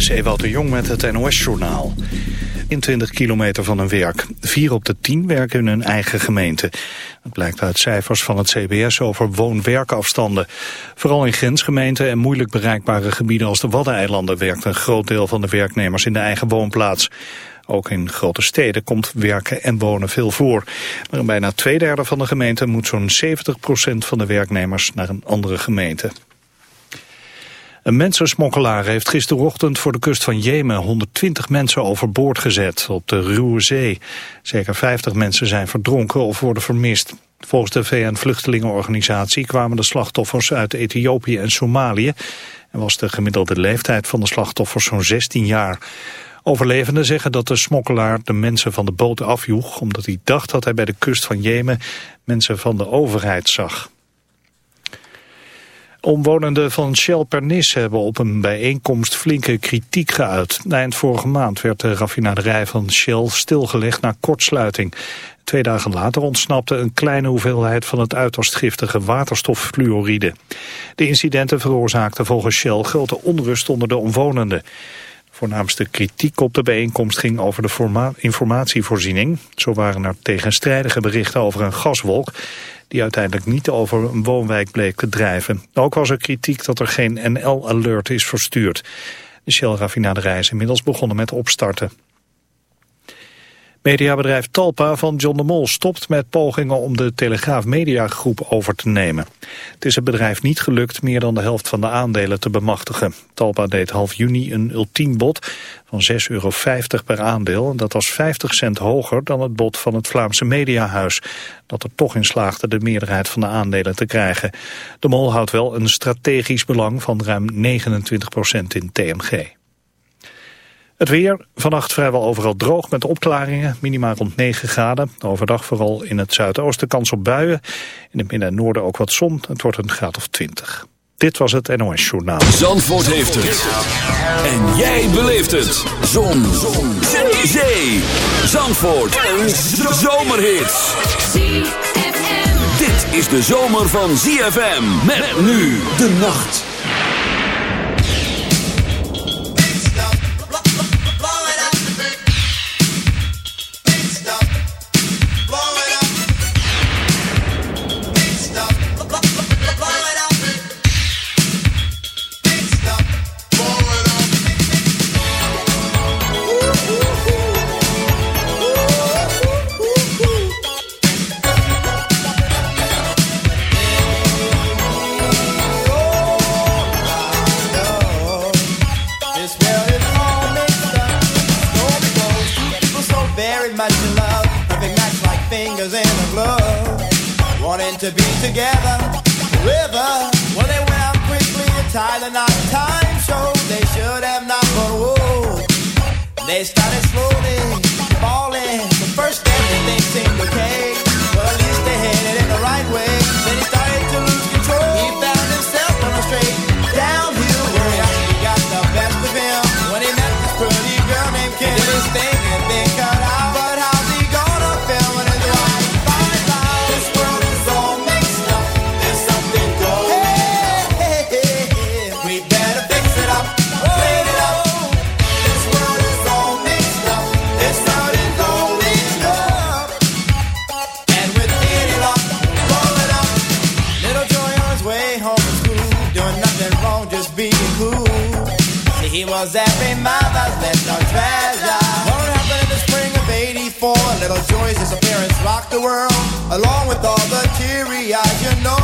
is Ewout de Jong met het NOS-journaal. In 20 kilometer van hun werk. Vier op de tien werken in hun eigen gemeente. Dat blijkt uit cijfers van het CBS over woon-werkafstanden. Vooral in grensgemeenten en moeilijk bereikbare gebieden als de Waddeneilanden... werkt een groot deel van de werknemers in de eigen woonplaats. Ook in grote steden komt werken en wonen veel voor. Maar in bijna twee derde van de gemeenten moet zo'n 70% van de werknemers naar een andere gemeente. Een mensensmokkelaar heeft gisterochtend voor de kust van Jemen 120 mensen overboord gezet op de Ruwe Zee. Zeker 50 mensen zijn verdronken of worden vermist. Volgens de VN-vluchtelingenorganisatie kwamen de slachtoffers uit Ethiopië en Somalië en was de gemiddelde leeftijd van de slachtoffers zo'n 16 jaar. Overlevenden zeggen dat de smokkelaar de mensen van de boot afjoeg... omdat hij dacht dat hij bij de kust van Jemen mensen van de overheid zag. Omwonenden van Shell Pernis hebben op een bijeenkomst flinke kritiek geuit. Eind vorige maand werd de raffinaderij van Shell stilgelegd na kortsluiting. Twee dagen later ontsnapte een kleine hoeveelheid van het uiterst giftige waterstoffluoride. De incidenten veroorzaakten volgens Shell grote onrust onder de omwonenden. Voornaamste kritiek op de bijeenkomst ging over de informatievoorziening. Zo waren er tegenstrijdige berichten over een gaswolk die uiteindelijk niet over een woonwijk bleek te drijven. Ook was er kritiek dat er geen NL-alert is verstuurd. De Shell-raffinaderij is inmiddels begonnen met opstarten. Mediabedrijf Talpa van John de Mol stopt met pogingen om de Telegraaf Mediagroep over te nemen. Het is het bedrijf niet gelukt meer dan de helft van de aandelen te bemachtigen. Talpa deed half juni een ultiem bod van 6,50 euro per aandeel. En dat was 50 cent hoger dan het bod van het Vlaamse Mediahuis. Dat er toch in slaagde de meerderheid van de aandelen te krijgen. De Mol houdt wel een strategisch belang van ruim 29 procent in TMG. Het weer, vannacht vrijwel overal droog met opklaringen, minimaal rond 9 graden. Overdag vooral in het zuidoosten kans op buien. In het midden en noorden ook wat zon, het wordt een graad of 20. Dit was het NOS Journaal. Zandvoort heeft het. En jij beleeft het. Zon. zon. Zee. Zee. Zandvoort. Een zomerhit. Dit is de zomer van ZFM. Met nu de nacht. Joy's disappearance rocked the world. Along with all the teary eyes, you know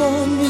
for me.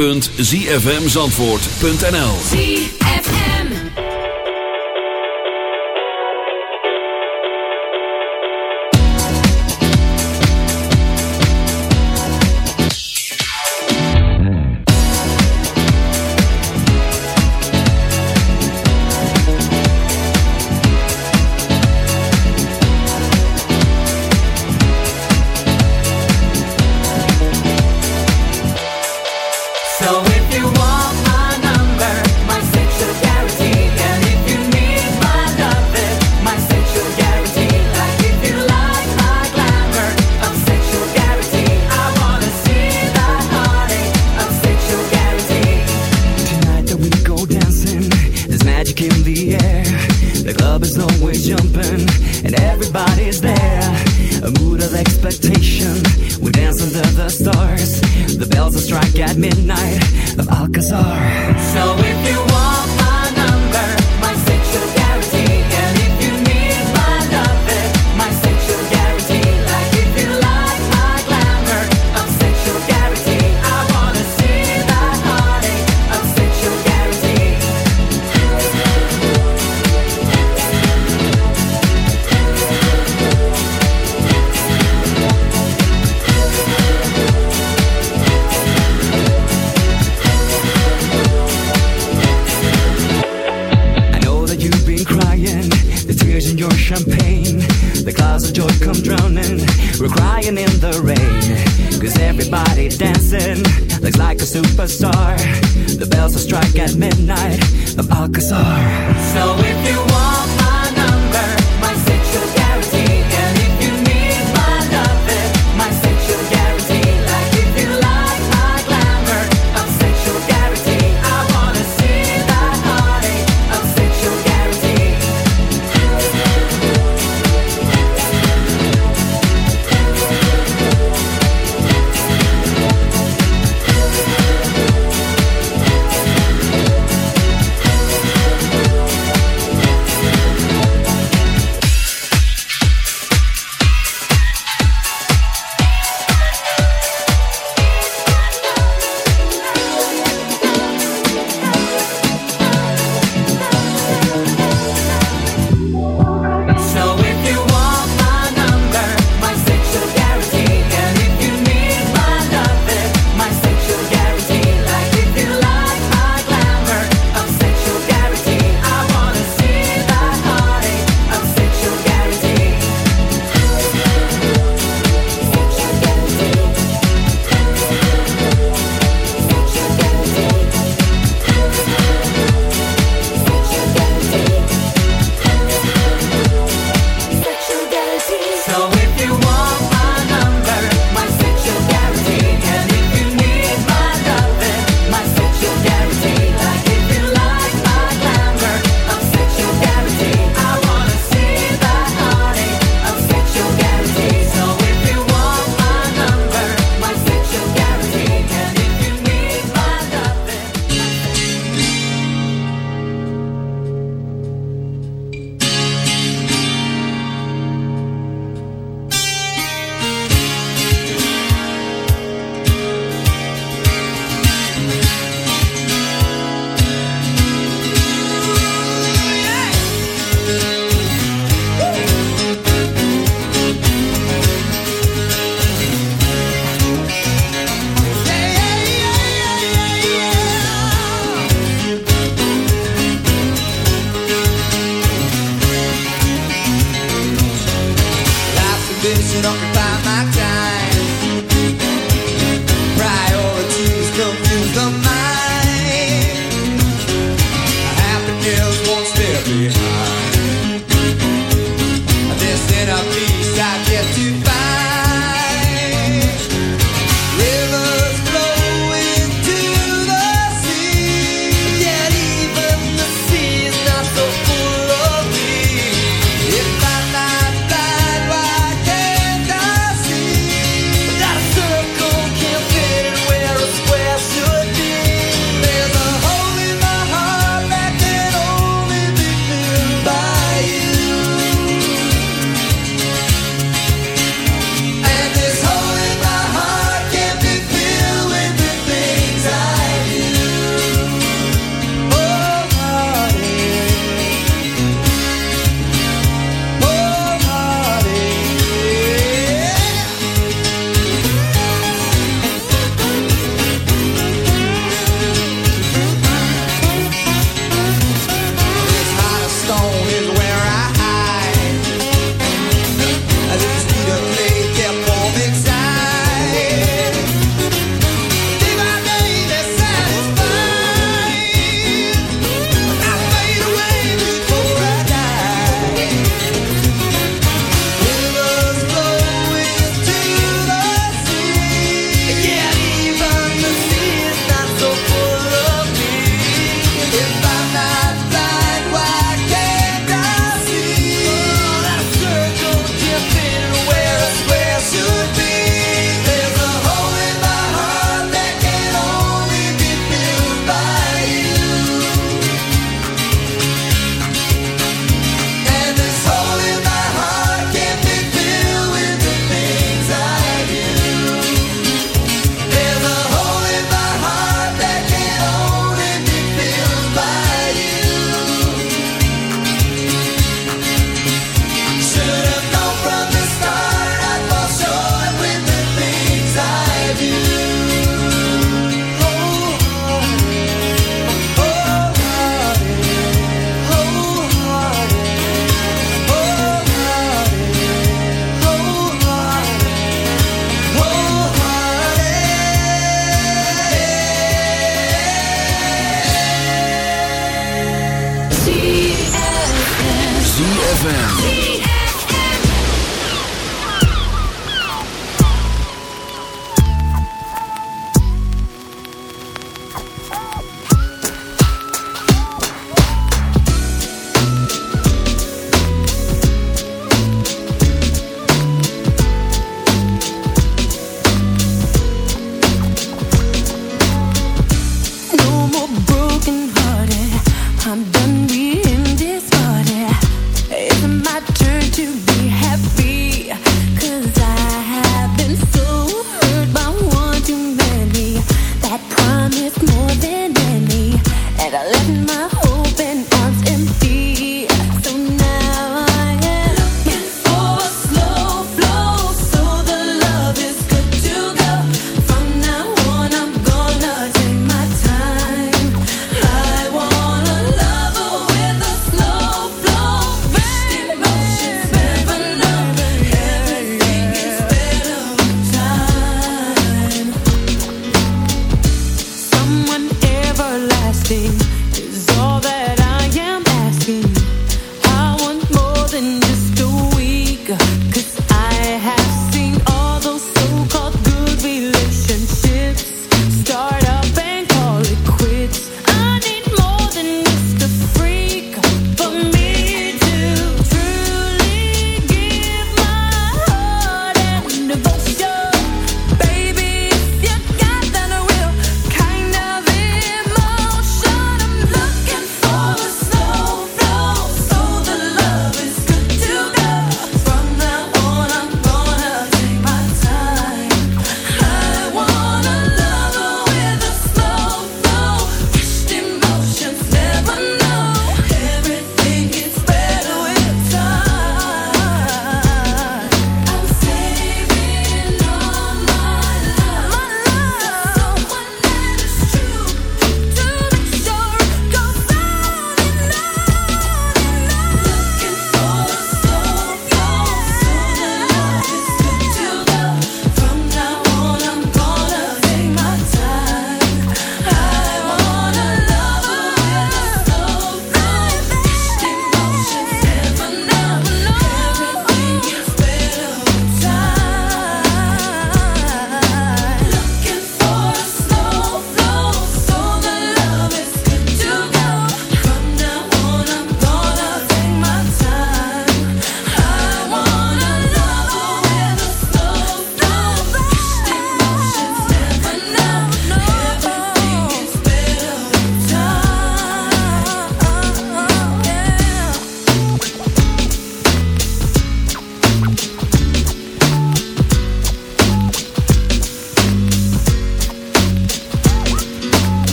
www.zfmzandvoort.nl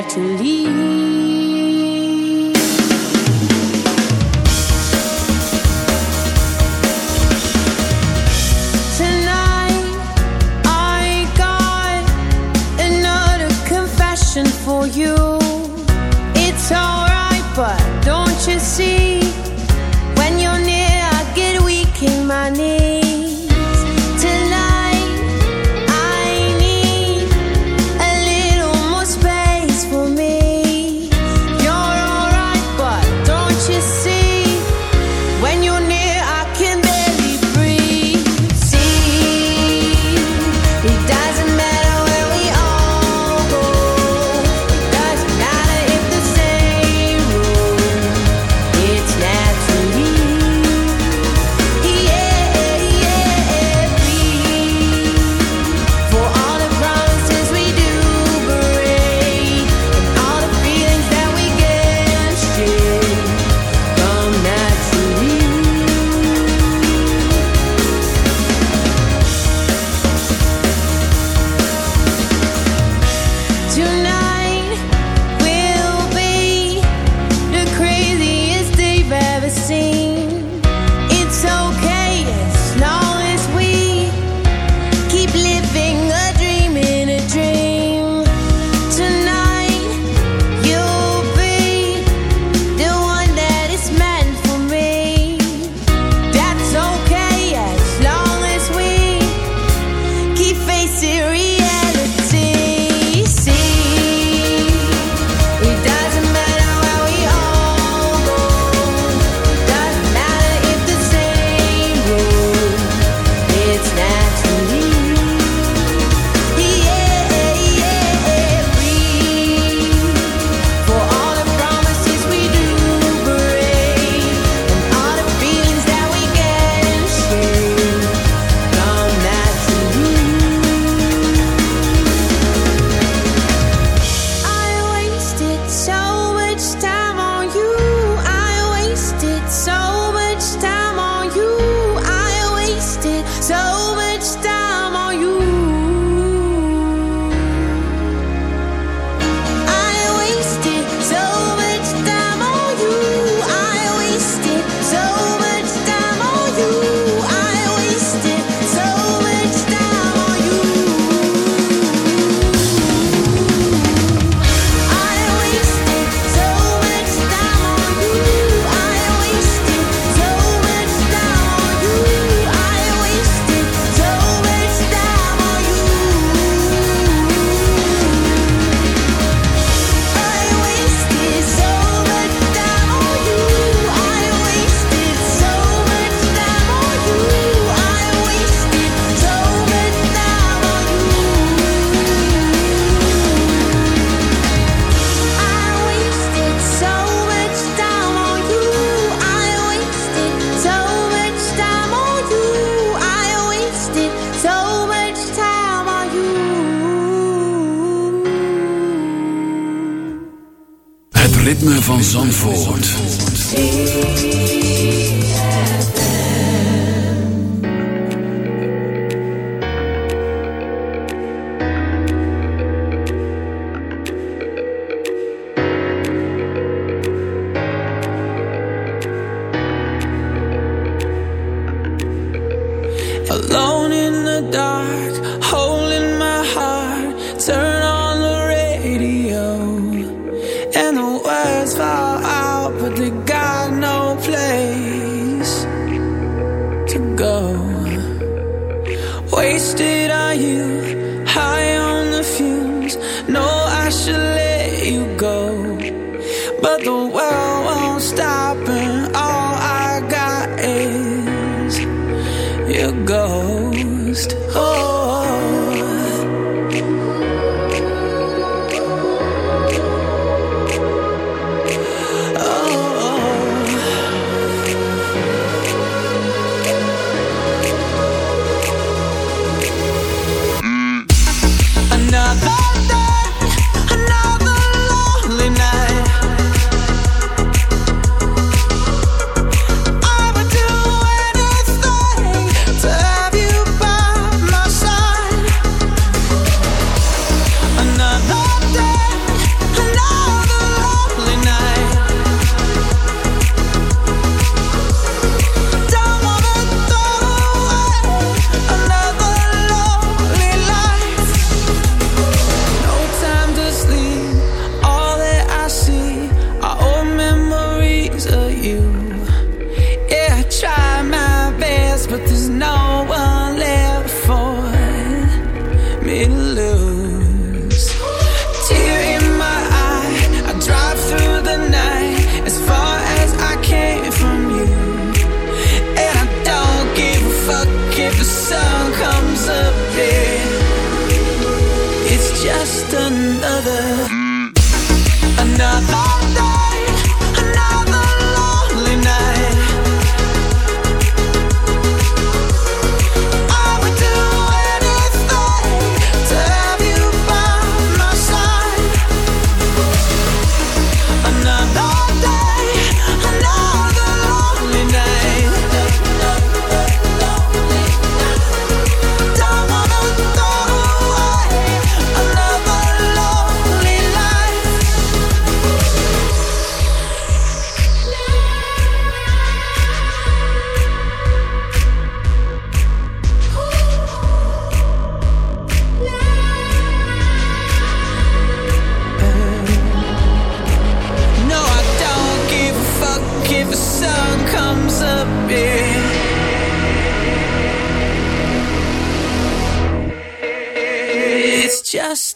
natural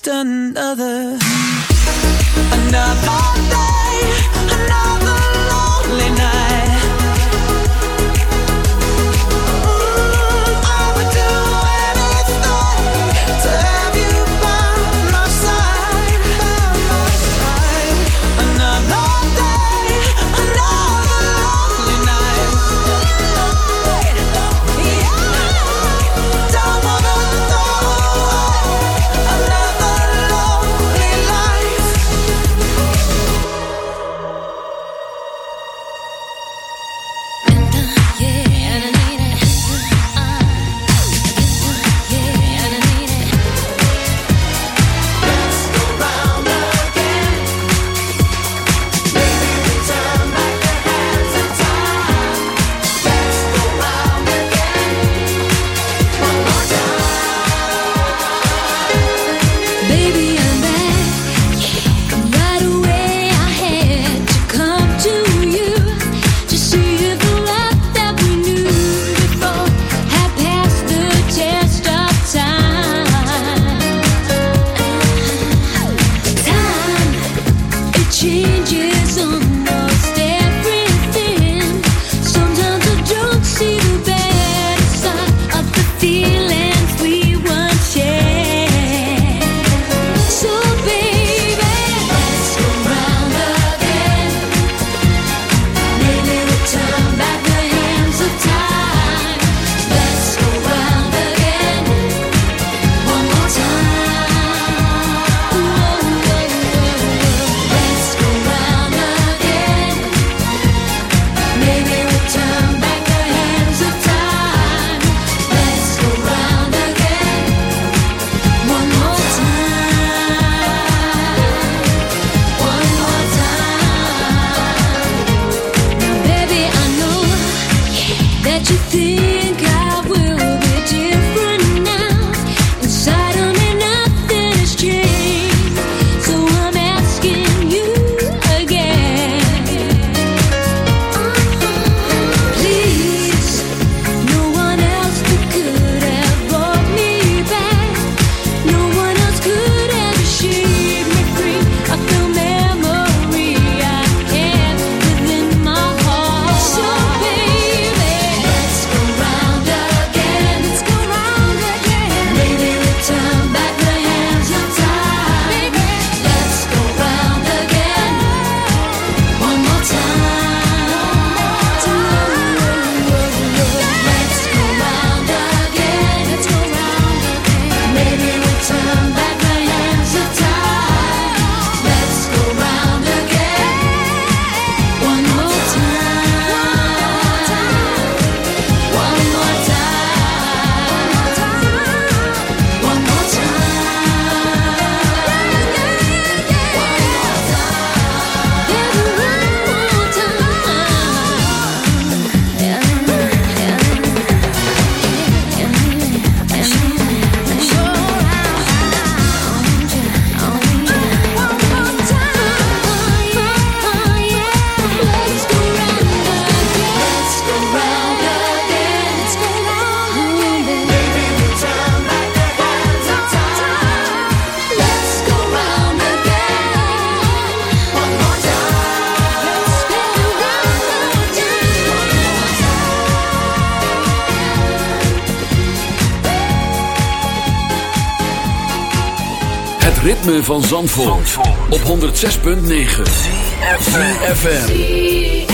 another ritme van Zandvoort, op 106.9 CFM.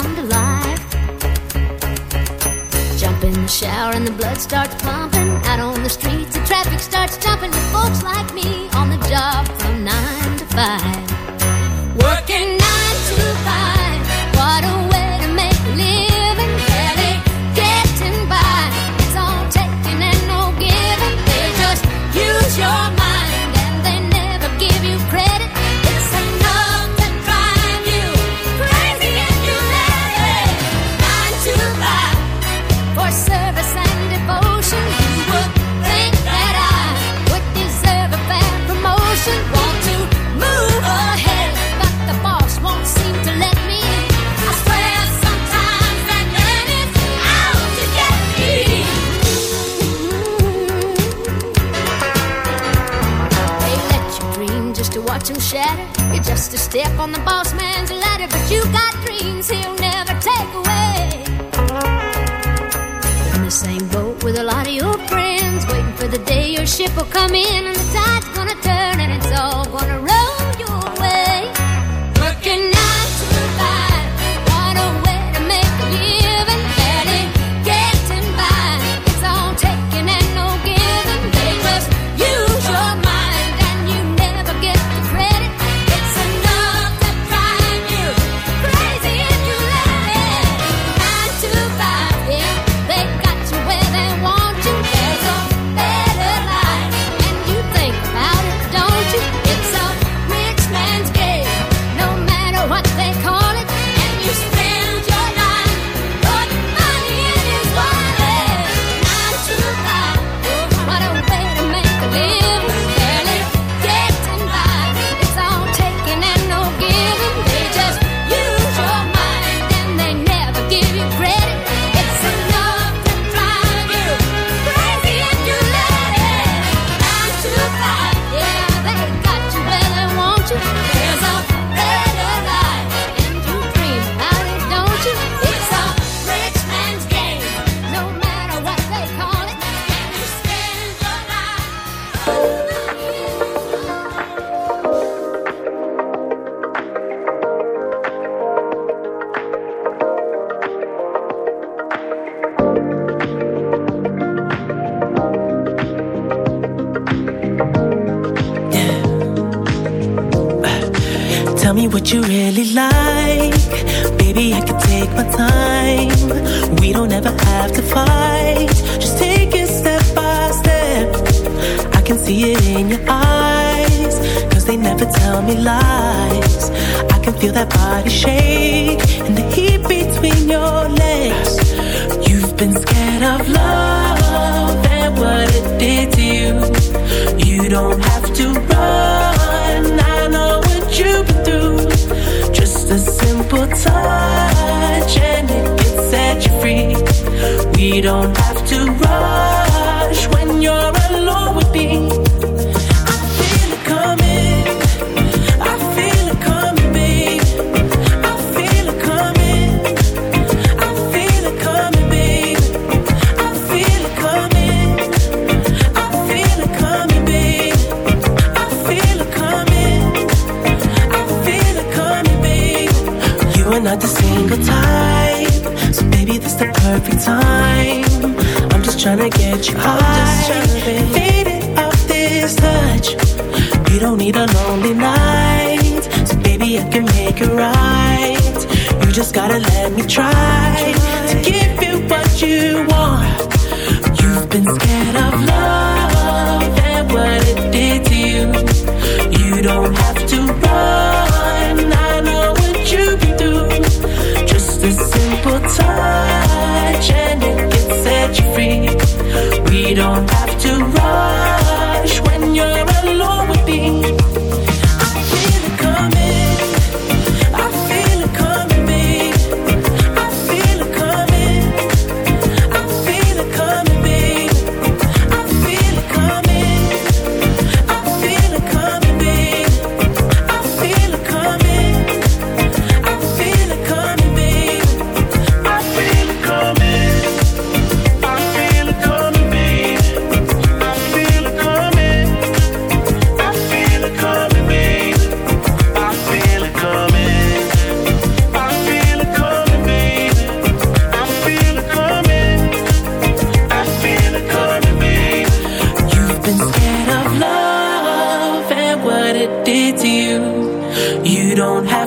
come to life. Jump in the shower and the blood starts you've been through. Just a simple touch and it you free. We don't have try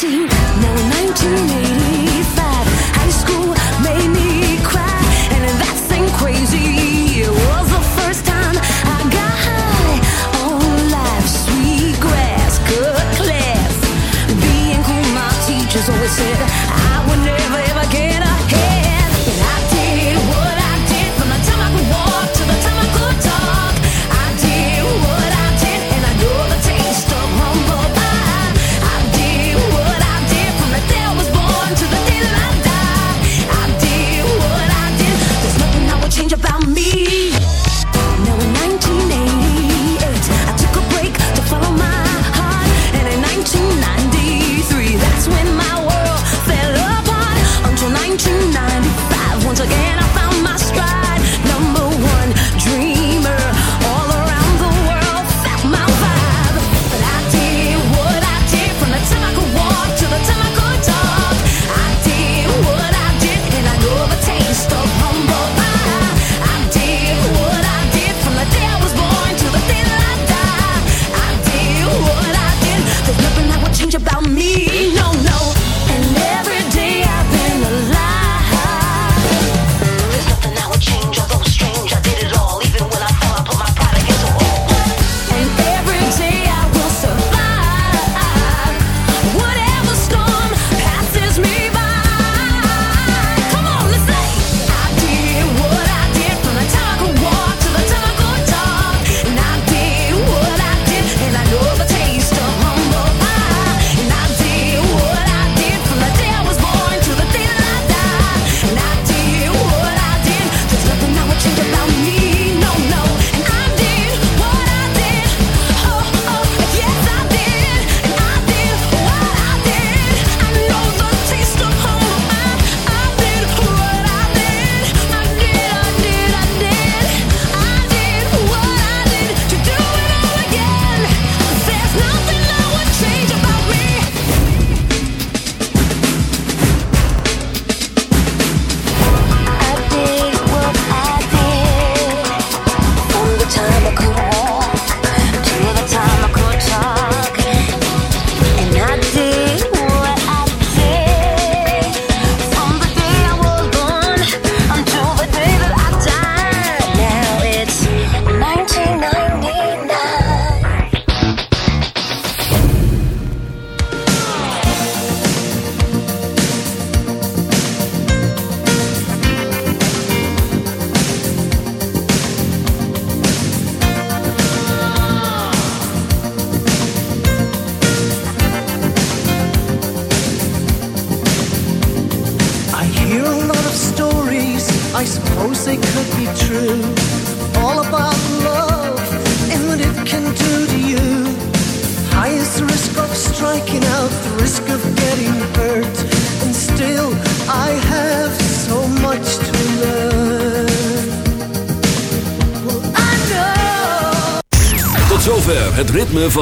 19, now 1980.